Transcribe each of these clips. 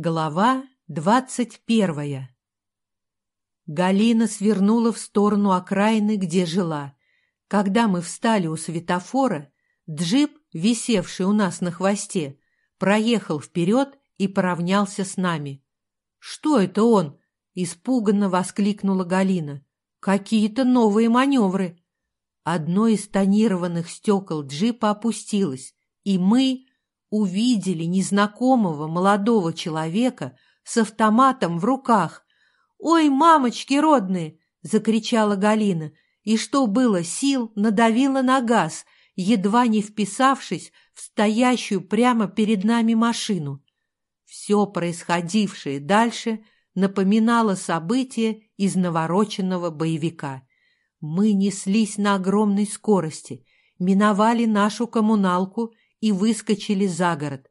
Глава двадцать первая Галина свернула в сторону окраины, где жила. Когда мы встали у светофора, джип, висевший у нас на хвосте, проехал вперед и поравнялся с нами. «Что это он?» — испуганно воскликнула Галина. «Какие-то новые маневры!» Одно из тонированных стекол джипа опустилось, и мы увидели незнакомого молодого человека с автоматом в руках. «Ой, мамочки родные!» — закричала Галина, и что было сил, надавила на газ, едва не вписавшись в стоящую прямо перед нами машину. Все происходившее дальше напоминало события из навороченного боевика. Мы неслись на огромной скорости, миновали нашу коммуналку и выскочили за город.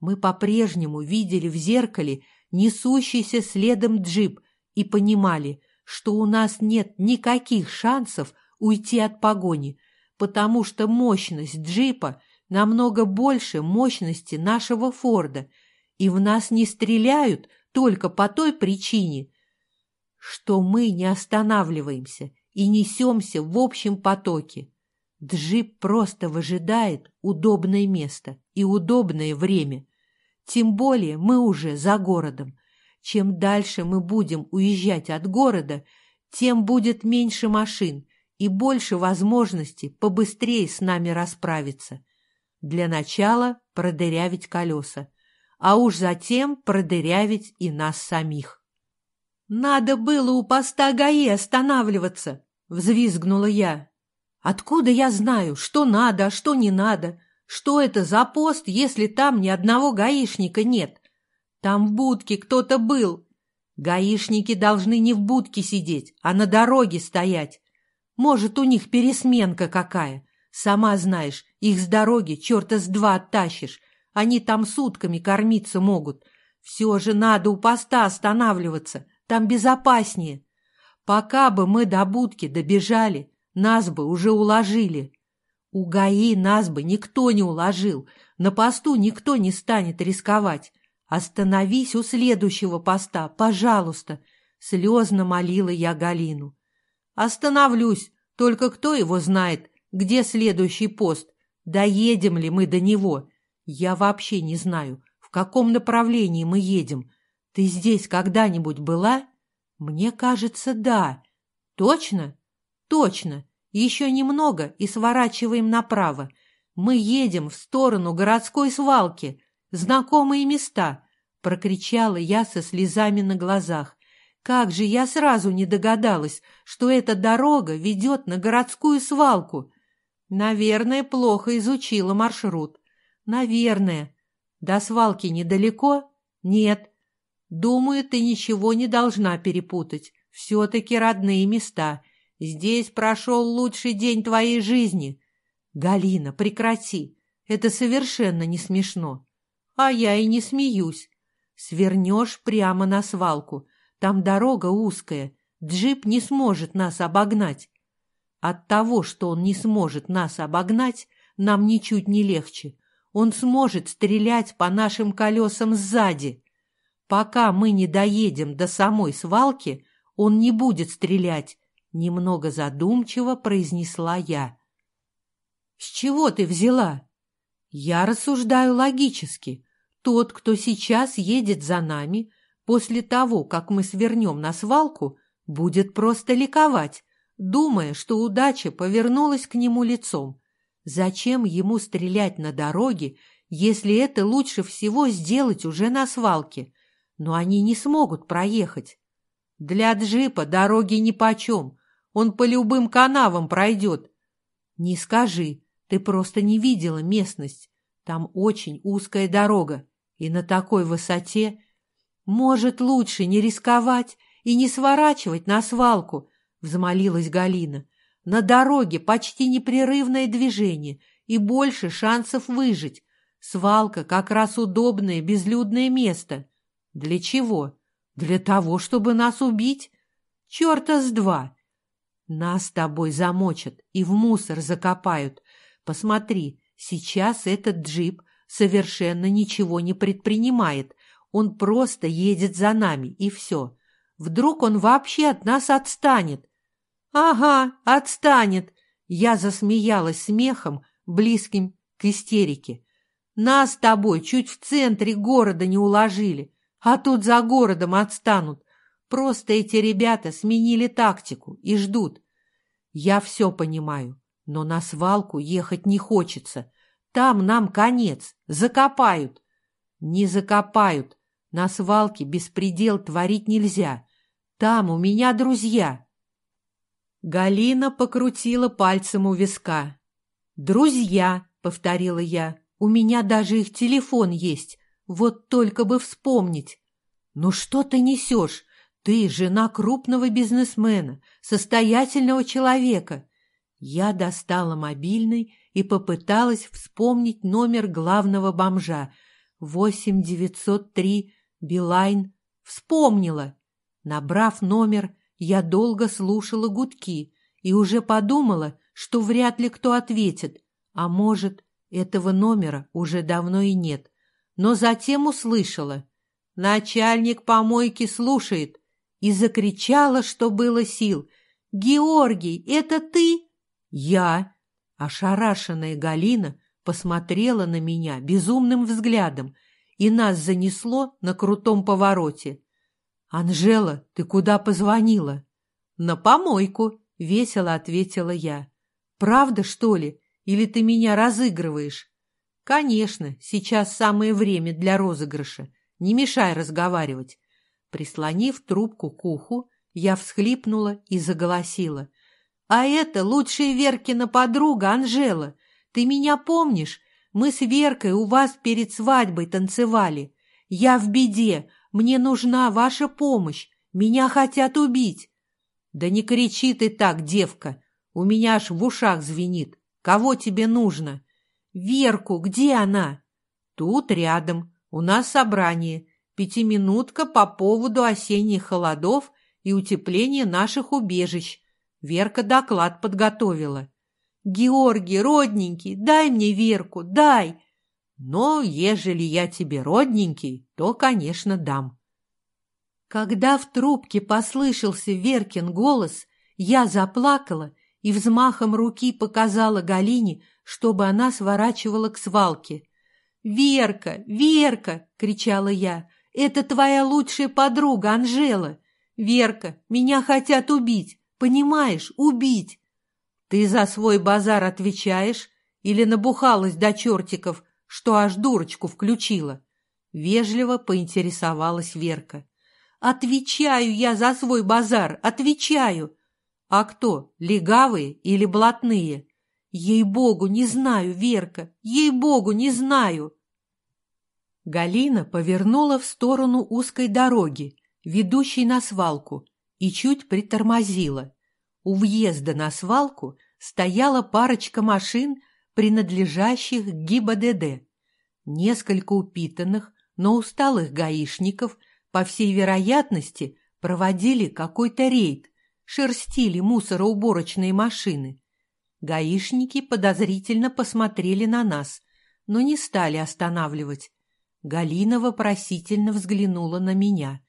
Мы по-прежнему видели в зеркале несущийся следом джип и понимали, что у нас нет никаких шансов уйти от погони, потому что мощность джипа намного больше мощности нашего Форда, и в нас не стреляют только по той причине, что мы не останавливаемся и несемся в общем потоке. Джип просто выжидает удобное место и удобное время. Тем более мы уже за городом. Чем дальше мы будем уезжать от города, тем будет меньше машин и больше возможностей побыстрее с нами расправиться. Для начала продырявить колеса, а уж затем продырявить и нас самих. «Надо было у поста ГАИ останавливаться!» — взвизгнула я. Откуда я знаю, что надо, а что не надо? Что это за пост, если там ни одного гаишника нет? Там в будке кто-то был. Гаишники должны не в будке сидеть, а на дороге стоять. Может, у них пересменка какая. Сама знаешь, их с дороги черта с два оттащишь. Они там сутками кормиться могут. Все же надо у поста останавливаться, там безопаснее. Пока бы мы до будки добежали, нас бы уже уложили. У ГАИ нас бы никто не уложил, на посту никто не станет рисковать. Остановись у следующего поста, пожалуйста, слезно молила я Галину. Остановлюсь, только кто его знает, где следующий пост, доедем ли мы до него. Я вообще не знаю, в каком направлении мы едем. Ты здесь когда-нибудь была? Мне кажется, да. Точно? Точно. Еще немного и сворачиваем направо. Мы едем в сторону городской свалки. Знакомые места, — прокричала я со слезами на глазах. Как же я сразу не догадалась, что эта дорога ведет на городскую свалку. Наверное, плохо изучила маршрут. Наверное. До свалки недалеко? Нет. Думаю, ты ничего не должна перепутать. Все-таки родные места. Здесь прошел лучший день твоей жизни. Галина, прекрати. Это совершенно не смешно. А я и не смеюсь. Свернешь прямо на свалку. Там дорога узкая. Джип не сможет нас обогнать. От того, что он не сможет нас обогнать, нам ничуть не легче. Он сможет стрелять по нашим колесам сзади. Пока мы не доедем до самой свалки, он не будет стрелять, Немного задумчиво произнесла я. «С чего ты взяла?» «Я рассуждаю логически. Тот, кто сейчас едет за нами, после того, как мы свернем на свалку, будет просто ликовать, думая, что удача повернулась к нему лицом. Зачем ему стрелять на дороге, если это лучше всего сделать уже на свалке? Но они не смогут проехать. Для джипа дороги нипочем, он по любым канавам пройдет. Не скажи, ты просто не видела местность. Там очень узкая дорога, и на такой высоте... Может, лучше не рисковать и не сворачивать на свалку, — взмолилась Галина. На дороге почти непрерывное движение и больше шансов выжить. Свалка как раз удобное безлюдное место. Для чего? Для того, чтобы нас убить? Черта с два! Нас с тобой замочат и в мусор закопают. Посмотри, сейчас этот джип совершенно ничего не предпринимает. Он просто едет за нами, и все. Вдруг он вообще от нас отстанет? Ага, отстанет. Я засмеялась смехом, близким к истерике. Нас с тобой чуть в центре города не уложили, а тут за городом отстанут. Просто эти ребята сменили тактику и ждут. Я все понимаю, но на свалку ехать не хочется. Там нам конец, закопают. Не закопают. На свалке беспредел творить нельзя. Там у меня друзья. Галина покрутила пальцем у виска. «Друзья», — повторила я, — «у меня даже их телефон есть. Вот только бы вспомнить». «Ну что ты несешь? Ты жена крупного бизнесмена, состоятельного человека». Я достала мобильный и попыталась вспомнить номер главного бомжа. Восемь девятьсот три Билайн. Вспомнила. Набрав номер, я долго слушала гудки и уже подумала, что вряд ли кто ответит, а может, этого номера уже давно и нет. Но затем услышала. «Начальник помойки слушает!» И закричала, что было сил. «Георгий, это ты?» «Я!» Ошарашенная Галина посмотрела на меня безумным взглядом, и нас занесло на крутом повороте. «Анжела, ты куда позвонила?» «На помойку», — весело ответила я. «Правда, что ли? Или ты меня разыгрываешь?» «Конечно, сейчас самое время для розыгрыша. Не мешай разговаривать». Прислонив трубку к уху, я всхлипнула и заголосила. «А это лучшая Веркина подруга Анжела. Ты меня помнишь? Мы с Веркой у вас перед свадьбой танцевали. Я в беде, мне нужна ваша помощь. Меня хотят убить. Да не кричи ты так, девка. У меня аж в ушах звенит. Кого тебе нужно? Верку, где она? Тут рядом. У нас собрание. Пятиминутка по поводу осенних холодов и утепления наших убежищ. Верка доклад подготовила. Георгий, родненький, дай мне Верку, дай. Но ежели я тебе родненький, то, конечно, дам. Когда в трубке послышался Веркин голос, я заплакала и взмахом руки показала Галине, чтобы она сворачивала к свалке. «Верка! Верка!» — кричала я. «Это твоя лучшая подруга Анжела! Верка, меня хотят убить! Понимаешь, убить!» «Ты за свой базар отвечаешь или набухалась до чертиков, что аж дурочку включила. Вежливо поинтересовалась Верка. Отвечаю я за свой базар, отвечаю. А кто, легавые или блатные? Ей-богу, не знаю, Верка, ей-богу, не знаю. Галина повернула в сторону узкой дороги, ведущей на свалку, и чуть притормозила. У въезда на свалку стояла парочка машин принадлежащих ГИБДД. Несколько упитанных, но усталых гаишников, по всей вероятности, проводили какой-то рейд, шерстили мусороуборочные машины. Гаишники подозрительно посмотрели на нас, но не стали останавливать. Галина вопросительно взглянула на меня.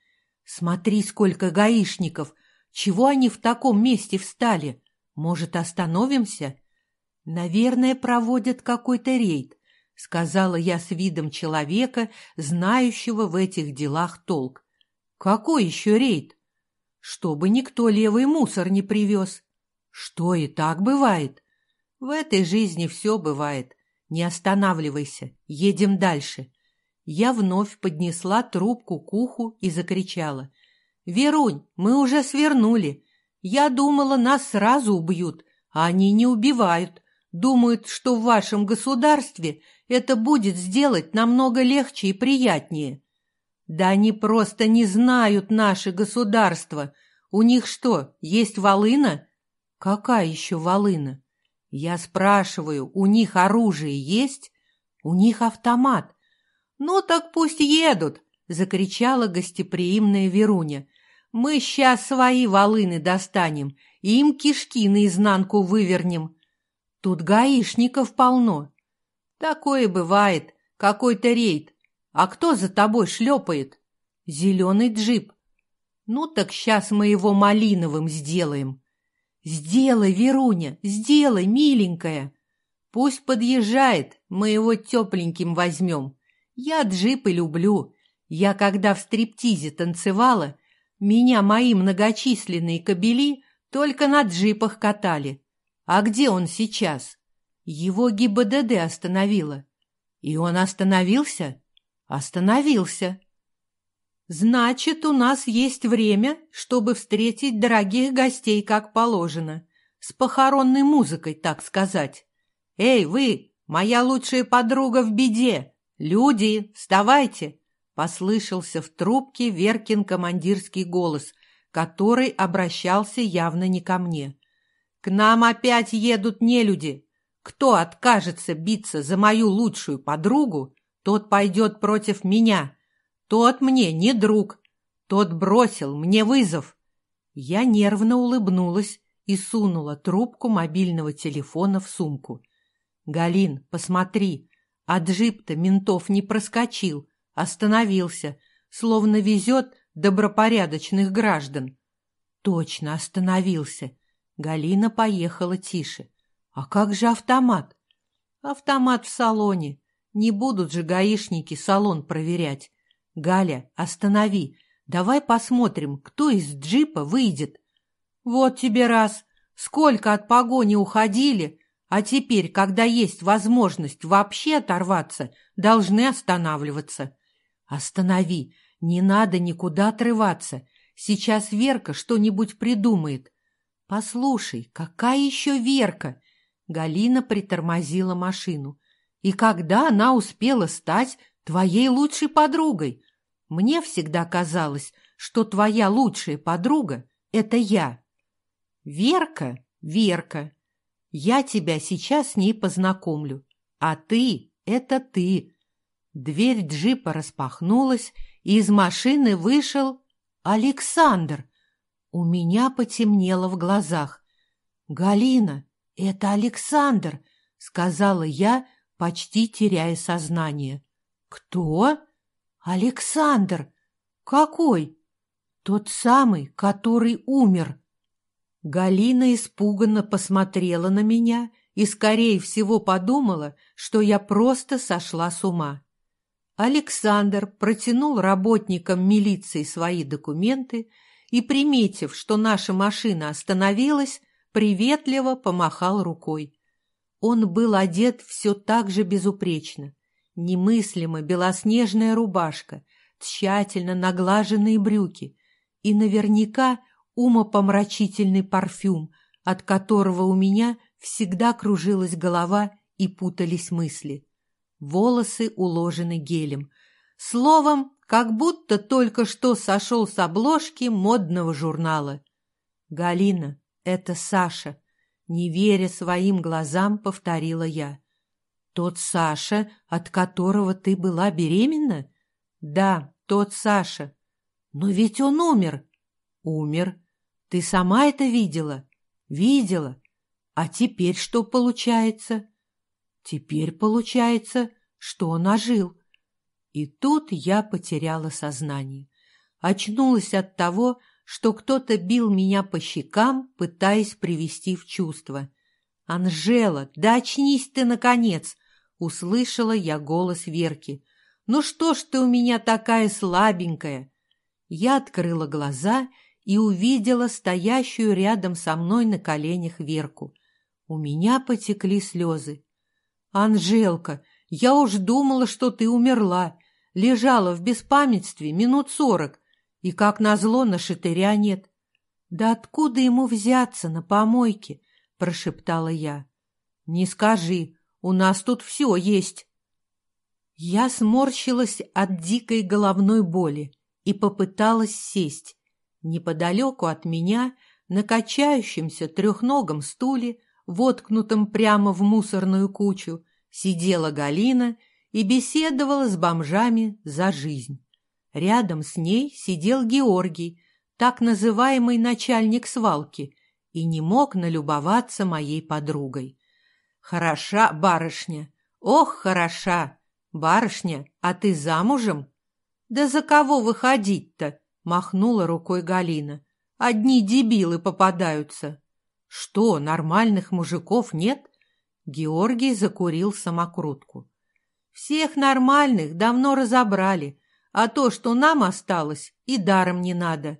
«Смотри, сколько гаишников! Чего они в таком месте встали? Может, остановимся?» «Наверное, проводят какой-то рейд», — сказала я с видом человека, знающего в этих делах толк. «Какой еще рейд?» «Чтобы никто левый мусор не привез». «Что и так бывает?» «В этой жизни все бывает. Не останавливайся, едем дальше». Я вновь поднесла трубку к уху и закричала. «Верунь, мы уже свернули. Я думала, нас сразу убьют, а они не убивают думают, что в вашем государстве это будет сделать намного легче и приятнее. Да они просто не знают наше государство. У них что, есть волына? Какая еще волына? Я спрашиваю, у них оружие есть? У них автомат. Ну так пусть едут, закричала гостеприимная Веруня. Мы сейчас свои волыны достанем, и им кишки наизнанку вывернем. Тут гаишников полно. Такое бывает, какой-то рейд. А кто за тобой шлепает? Зеленый джип. Ну так сейчас мы его малиновым сделаем. Сделай, Веруня, сделай, миленькая. Пусть подъезжает, мы его тепленьким возьмем. Я джипы люблю. Я когда в стриптизе танцевала, меня мои многочисленные кобели только на джипах катали. А где он сейчас? Его ГИБДД остановила. И он остановился? Остановился. Значит, у нас есть время, чтобы встретить дорогих гостей как положено. С похоронной музыкой, так сказать. Эй, вы, моя лучшая подруга в беде! Люди, вставайте! Послышался в трубке Веркин командирский голос, который обращался явно не ко мне. «К нам опять едут нелюди. Кто откажется биться за мою лучшую подругу, тот пойдет против меня. Тот мне не друг. Тот бросил мне вызов». Я нервно улыбнулась и сунула трубку мобильного телефона в сумку. «Галин, посмотри, а джип-то ментов не проскочил, остановился, словно везет добропорядочных граждан. Точно остановился. Галина поехала тише. А как же автомат? Автомат в салоне. Не будут же гаишники салон проверять. Галя, останови. Давай посмотрим, кто из джипа выйдет. Вот тебе раз. Сколько от погони уходили, а теперь, когда есть возможность вообще оторваться, должны останавливаться. Останови. Не надо никуда отрываться. Сейчас Верка что-нибудь придумает. Послушай, какая еще Верка? Галина притормозила машину. И когда она успела стать твоей лучшей подругой? Мне всегда казалось, что твоя лучшая подруга — это я. Верка, Верка, я тебя сейчас с ней познакомлю. А ты — это ты. Дверь джипа распахнулась, и из машины вышел Александр. У меня потемнело в глазах. «Галина, это Александр!» — сказала я, почти теряя сознание. «Кто?» «Александр! Какой?» «Тот самый, который умер». Галина испуганно посмотрела на меня и, скорее всего, подумала, что я просто сошла с ума. Александр протянул работникам милиции свои документы и, приметив, что наша машина остановилась, приветливо помахал рукой. Он был одет все так же безупречно. Немыслимо белоснежная рубашка, тщательно наглаженные брюки и наверняка умопомрачительный парфюм, от которого у меня всегда кружилась голова и путались мысли волосы уложены гелем. Словом, как будто только что сошел с обложки модного журнала. «Галина, это Саша», — не веря своим глазам, повторила я. «Тот Саша, от которого ты была беременна?» «Да, тот Саша. Но ведь он умер». «Умер. Ты сама это видела?» «Видела. А теперь что получается?» Теперь получается, что он ожил. И тут я потеряла сознание. Очнулась от того, что кто-то бил меня по щекам, пытаясь привести в чувство. «Анжела, да очнись ты, наконец!» — услышала я голос Верки. «Ну что ж ты у меня такая слабенькая?» Я открыла глаза и увидела стоящую рядом со мной на коленях Верку. У меня потекли слезы. «Анжелка, я уж думала, что ты умерла. Лежала в беспамятстве минут сорок, и, как назло, на шатыря нет». «Да откуда ему взяться на помойке?» – прошептала я. «Не скажи, у нас тут все есть». Я сморщилась от дикой головной боли и попыталась сесть. Неподалеку от меня, на качающемся трехногом стуле, воткнутом прямо в мусорную кучу, сидела Галина и беседовала с бомжами за жизнь. Рядом с ней сидел Георгий, так называемый начальник свалки, и не мог налюбоваться моей подругой. «Хороша барышня! Ох, хороша! «Барышня, а ты замужем?» «Да за кого выходить-то?» — махнула рукой Галина. «Одни дебилы попадаются». «Что, нормальных мужиков нет?» Георгий закурил самокрутку. «Всех нормальных давно разобрали, а то, что нам осталось, и даром не надо.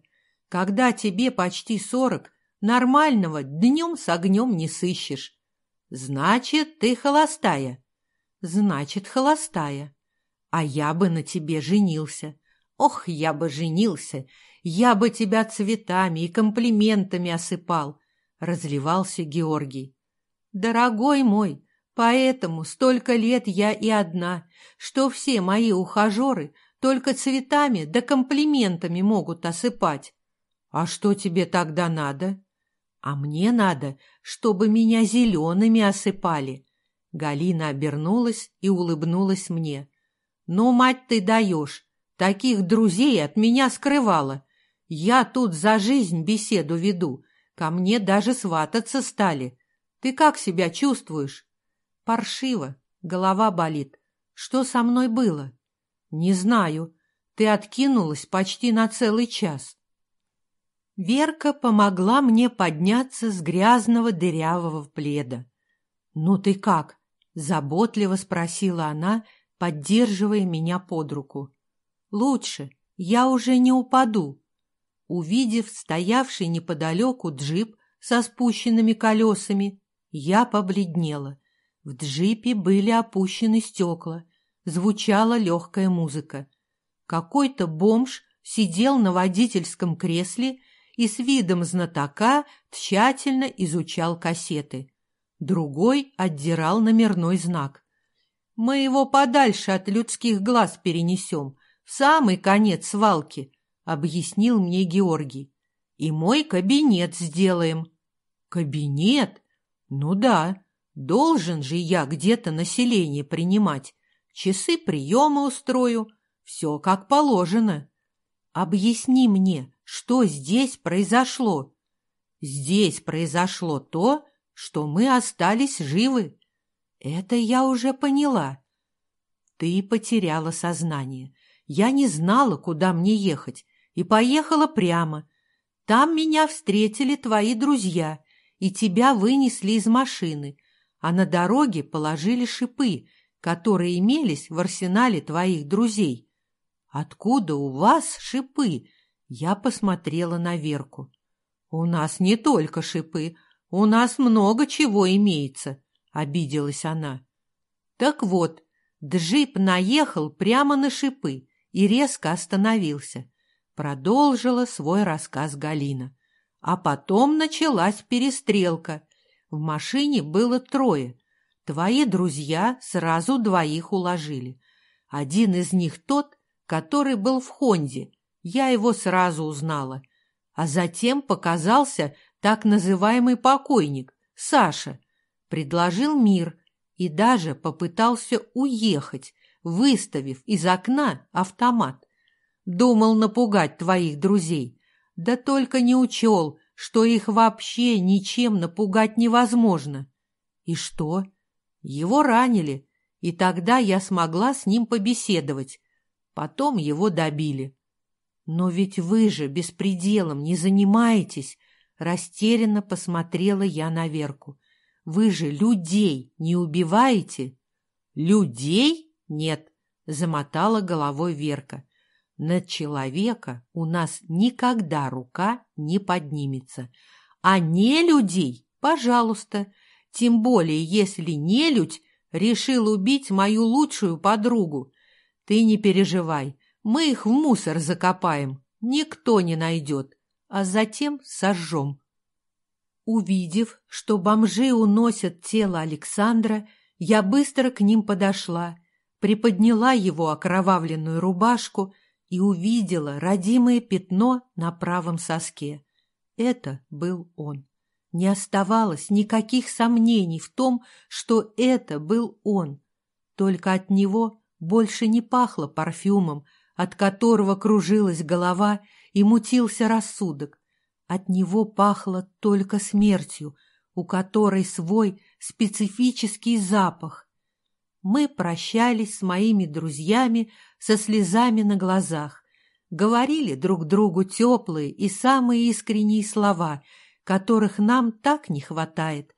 Когда тебе почти сорок, нормального днем с огнем не сыщешь. Значит, ты холостая. Значит, холостая. А я бы на тебе женился. Ох, я бы женился. Я бы тебя цветами и комплиментами осыпал. Разливался Георгий. Дорогой мой, поэтому столько лет я и одна, что все мои ухажеры только цветами да комплиментами могут осыпать. А что тебе тогда надо? А мне надо, чтобы меня зелеными осыпали. Галина обернулась и улыбнулась мне. «Ну, мать, ты даешь! Таких друзей от меня скрывала. Я тут за жизнь беседу веду. Ко мне даже свататься стали. Ты как себя чувствуешь?» «Паршиво. Голова болит. Что со мной было?» «Не знаю. Ты откинулась почти на целый час». Верка помогла мне подняться с грязного дырявого пледа. «Ну ты как?» — заботливо спросила она, поддерживая меня под руку. «Лучше. Я уже не упаду». Увидев стоявший неподалеку джип со спущенными колесами, я побледнела. В джипе были опущены стекла, звучала легкая музыка. Какой-то бомж сидел на водительском кресле и с видом знатока тщательно изучал кассеты. Другой отдирал номерной знак. «Мы его подальше от людских глаз перенесем, самый конец свалки», — объяснил мне Георгий. «И мой кабинет сделаем». «Кабинет? Ну да, должен же я где-то население принимать. Часы приема устрою, все как положено. Объясни мне, что здесь произошло? Здесь произошло то, что мы остались живы. Это я уже поняла. Ты потеряла сознание. Я не знала, куда мне ехать, и поехала прямо. Там меня встретили твои друзья, и тебя вынесли из машины, а на дороге положили шипы, которые имелись в арсенале твоих друзей. Откуда у вас шипы? Я посмотрела на Верку. «У нас не только шипы, у нас много чего имеется», — обиделась она. Так вот, джип наехал прямо на шипы и резко остановился. Продолжила свой рассказ Галина. А потом началась перестрелка. В машине было трое. Твои друзья сразу двоих уложили. Один из них тот, который был в Хонде, я его сразу узнала. А затем показался так называемый покойник, Саша. Предложил мир и даже попытался уехать, выставив из окна автомат. Думал напугать твоих друзей, да только не учел, что их вообще ничем напугать невозможно. И что? Его ранили, и тогда я смогла с ним побеседовать. Потом его добили. «Но ведь вы же беспределом не занимаетесь!» Растерянно посмотрела я на Верку. «Вы же людей не убиваете?» «Людей? Нет!» — замотала головой Верка. «На человека у нас никогда рука не поднимется. А не людей, пожалуйста, тем более если нелюдь решил убить мою лучшую подругу. Ты не переживай, мы их в мусор закопаем, никто не найдет, а затем сожжем. Увидев, что бомжи уносят тело Александра, я быстро к ним подошла, приподняла его окровавленную рубашку и увидела родимое пятно на правом соске. Это был он. Не оставалось никаких сомнений в том, что это был он. Только от него больше не пахло парфюмом, от которого кружилась голова и мутился рассудок. От него пахло только смертью, у которой свой специфический запах. Мы прощались с моими друзьями со слезами на глазах, говорили друг другу теплые и самые искренние слова, которых нам так не хватает.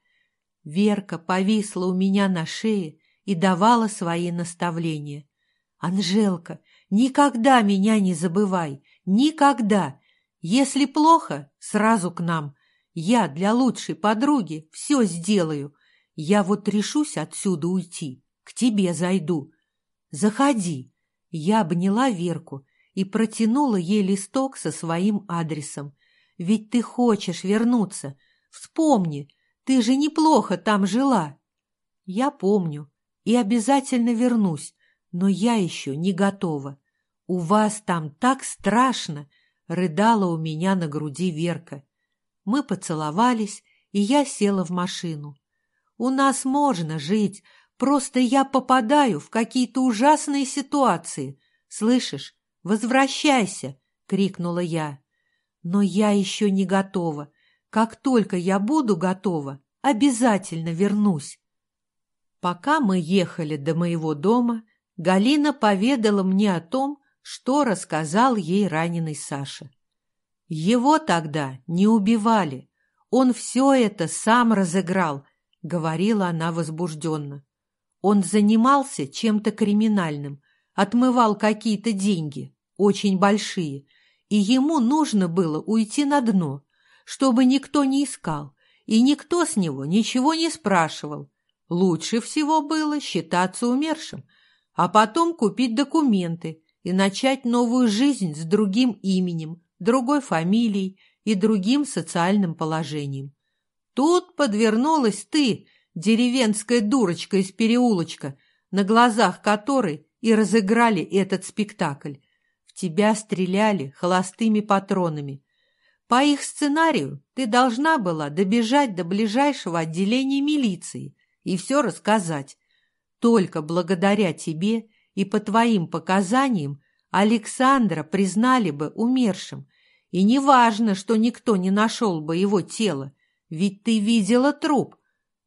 Верка повисла у меня на шее и давала свои наставления. «Анжелка, никогда меня не забывай, никогда! Если плохо, сразу к нам. Я для лучшей подруги все сделаю. Я вот решусь отсюда уйти, к тебе зайду. Заходи». Я обняла Верку и протянула ей листок со своим адресом. «Ведь ты хочешь вернуться. Вспомни, ты же неплохо там жила». «Я помню и обязательно вернусь, но я еще не готова. У вас там так страшно!» — рыдала у меня на груди Верка. Мы поцеловались, и я села в машину. «У нас можно жить, просто я попадаю в какие-то ужасные ситуации. Слышишь, «Возвращайся!» — крикнула я. «Но я еще не готова. Как только я буду готова, обязательно вернусь». Пока мы ехали до моего дома, Галина поведала мне о том, что рассказал ей раненый Саша. Его тогда не убивали. Он все это сам разыграл, — говорила она возбужденно. Он занимался чем-то криминальным, отмывал какие-то деньги, очень большие, и ему нужно было уйти на дно, чтобы никто не искал, и никто с него ничего не спрашивал. Лучше всего было считаться умершим, а потом купить документы и начать новую жизнь с другим именем, другой фамилией и другим социальным положением. Тут подвернулась ты, деревенская дурочка из переулочка, на глазах которой и разыграли этот спектакль. В тебя стреляли холостыми патронами. По их сценарию ты должна была добежать до ближайшего отделения милиции и все рассказать. Только благодаря тебе и по твоим показаниям Александра признали бы умершим. И не важно, что никто не нашел бы его тело, ведь ты видела труп.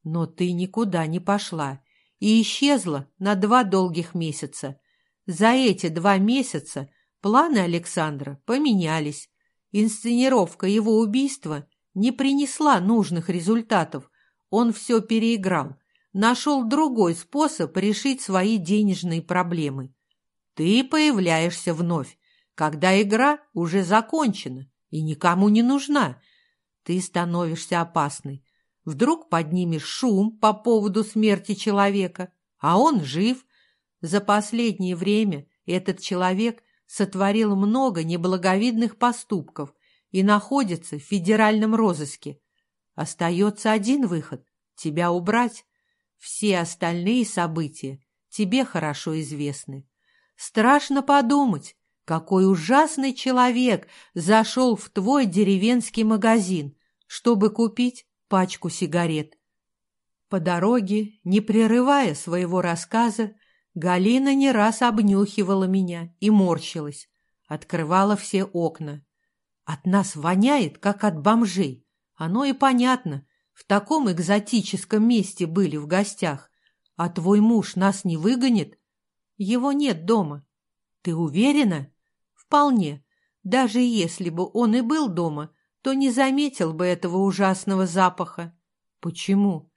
Но ты никуда не пошла и исчезла на два долгих месяца. За эти два месяца планы Александра поменялись. Инсценировка его убийства не принесла нужных результатов. Он все переиграл, нашел другой способ решить свои денежные проблемы. Ты появляешься вновь, когда игра уже закончена и никому не нужна. Ты становишься опасной, Вдруг поднимешь шум по поводу смерти человека, а он жив. За последнее время этот человек сотворил много неблаговидных поступков и находится в федеральном розыске. Остается один выход — тебя убрать. Все остальные события тебе хорошо известны. Страшно подумать, какой ужасный человек зашел в твой деревенский магазин, чтобы купить пачку сигарет. По дороге, не прерывая своего рассказа, Галина не раз обнюхивала меня и морщилась, открывала все окна. От нас воняет, как от бомжей. Оно и понятно, в таком экзотическом месте были в гостях. А твой муж нас не выгонит? Его нет дома. Ты уверена? Вполне. Даже если бы он и был дома, то не заметил бы этого ужасного запаха. Почему?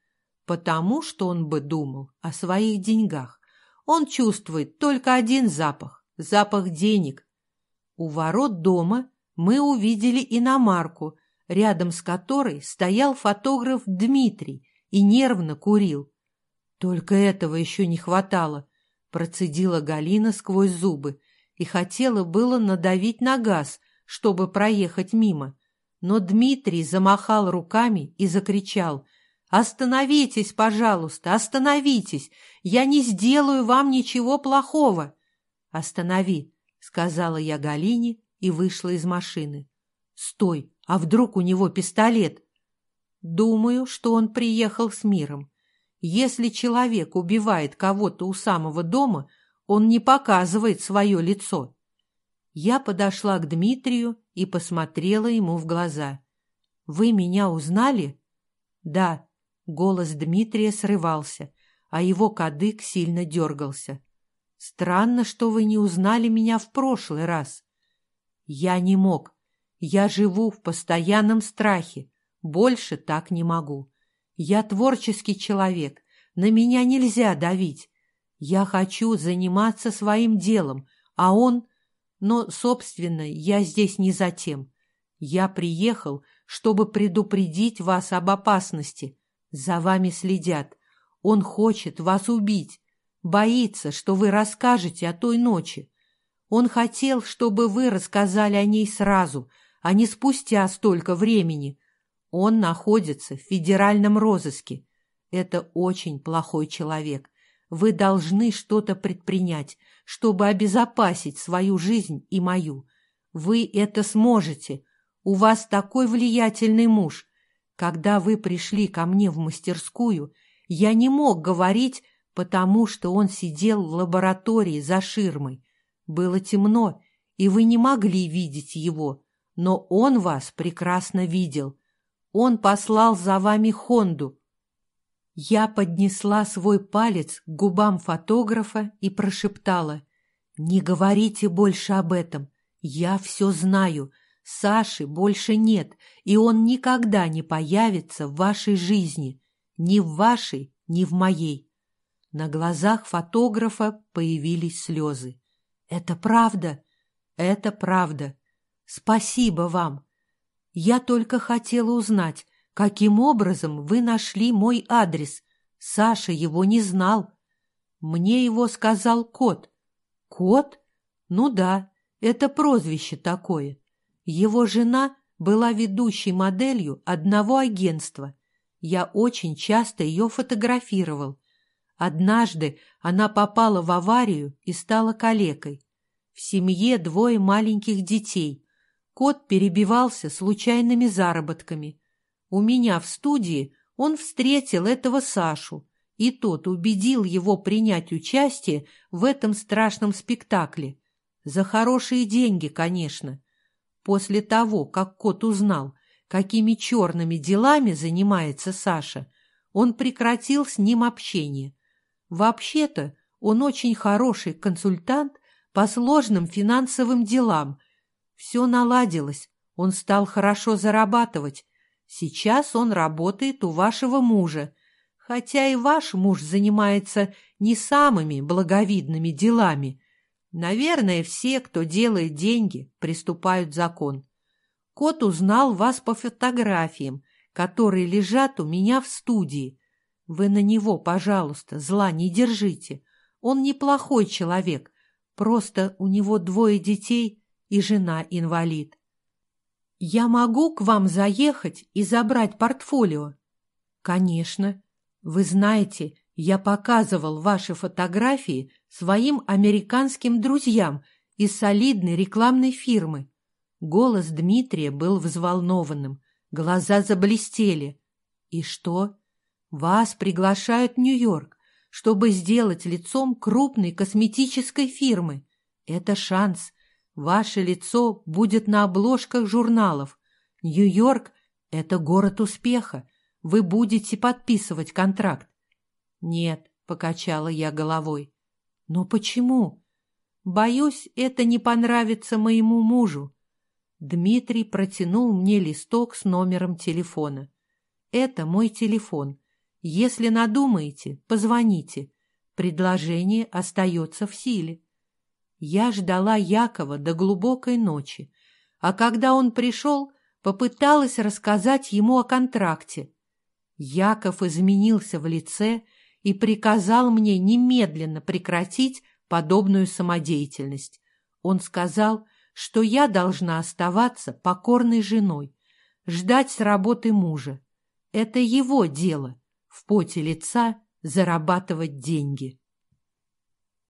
Потому что он бы думал о своих деньгах. Он чувствует только один запах – запах денег. У ворот дома мы увидели иномарку, рядом с которой стоял фотограф Дмитрий и нервно курил. Только этого еще не хватало, процедила Галина сквозь зубы и хотела было надавить на газ, чтобы проехать мимо но Дмитрий замахал руками и закричал «Остановитесь, пожалуйста, остановитесь! Я не сделаю вам ничего плохого!» «Останови!» — сказала я Галине и вышла из машины. «Стой! А вдруг у него пистолет?» «Думаю, что он приехал с миром. Если человек убивает кого-то у самого дома, он не показывает свое лицо». Я подошла к Дмитрию и посмотрела ему в глаза. «Вы меня узнали?» «Да», — голос Дмитрия срывался. а его кадык сильно дергался. «Странно, что вы не узнали меня в прошлый раз». «Я не мог. Я живу в постоянном страхе. Больше так не могу. Я творческий человек. На меня нельзя давить. Я хочу заниматься своим делом, а он... Но, собственно, я здесь не за тем. Я приехал, чтобы предупредить вас об опасности. За вами следят. Он хочет вас убить. Боится, что вы расскажете о той ночи. Он хотел, чтобы вы рассказали о ней сразу, а не спустя столько времени. Он находится в федеральном розыске. Это очень плохой человек. Вы должны что-то предпринять, чтобы обезопасить свою жизнь и мою. Вы это сможете. У вас такой влиятельный муж. Когда вы пришли ко мне в мастерскую, я не мог говорить, потому что он сидел в лаборатории за ширмой. Было темно, и вы не могли видеть его, но он вас прекрасно видел. Он послал за вами Хонду. Я поднесла свой палец к губам фотографа и прошептала. «Не говорите больше об этом. Я все знаю. Саши больше нет, и он никогда не появится в вашей жизни. Ни в вашей, ни в моей». На глазах фотографа появились слезы. «Это правда? Это правда. Спасибо вам. Я только хотела узнать, каким образом вы нашли мой адрес. Саша его не знал. Мне его сказал кот. Кот? Ну да, это прозвище такое. Его жена была ведущей моделью одного агентства. Я очень часто ее фотографировал. Однажды она попала в аварию и стала калекой. В семье двое маленьких детей. Кот перебивался случайными заработками. У меня в студии он встретил этого Сашу, и тот убедил его принять участие в этом страшном спектакле. За хорошие деньги, конечно. После того, как кот узнал, какими черными делами занимается Саша, он прекратил с ним общение. Вообще-то он очень хороший консультант по сложным финансовым делам. Все наладилось, он стал хорошо зарабатывать. Сейчас он работает у вашего мужа, хотя и ваш муж занимается не самыми благовидными делами. Наверное, все, кто делает деньги, приступают закон. Кот узнал вас по фотографиям, которые лежат у меня в студии. Вы на него, пожалуйста, зла не держите. Он неплохой человек, просто у него двое детей и жена-инвалид. Я могу к вам заехать и забрать портфолио? Конечно. Вы знаете, я показывал ваши фотографии своим американским друзьям из солидной рекламной фирмы. Голос Дмитрия был взволнованным, глаза заблестели. И что? Вас приглашают в Нью-Йорк, чтобы сделать лицом крупной косметической фирмы. Это шанс. Ваше лицо будет на обложках журналов. Нью-Йорк — это город успеха. Вы будете подписывать контракт. Нет, — покачала я головой. Но почему? Боюсь, это не понравится моему мужу. Дмитрий протянул мне листок с номером телефона. Это мой телефон. Если надумаете, позвоните. Предложение остается в силе. Я ждала Якова до глубокой ночи, а когда он пришел, попыталась рассказать ему о контракте. Яков изменился в лице и приказал мне немедленно прекратить подобную самодеятельность. Он сказал, что я должна оставаться покорной женой, ждать с работы мужа. Это его дело — в поте лица зарабатывать деньги.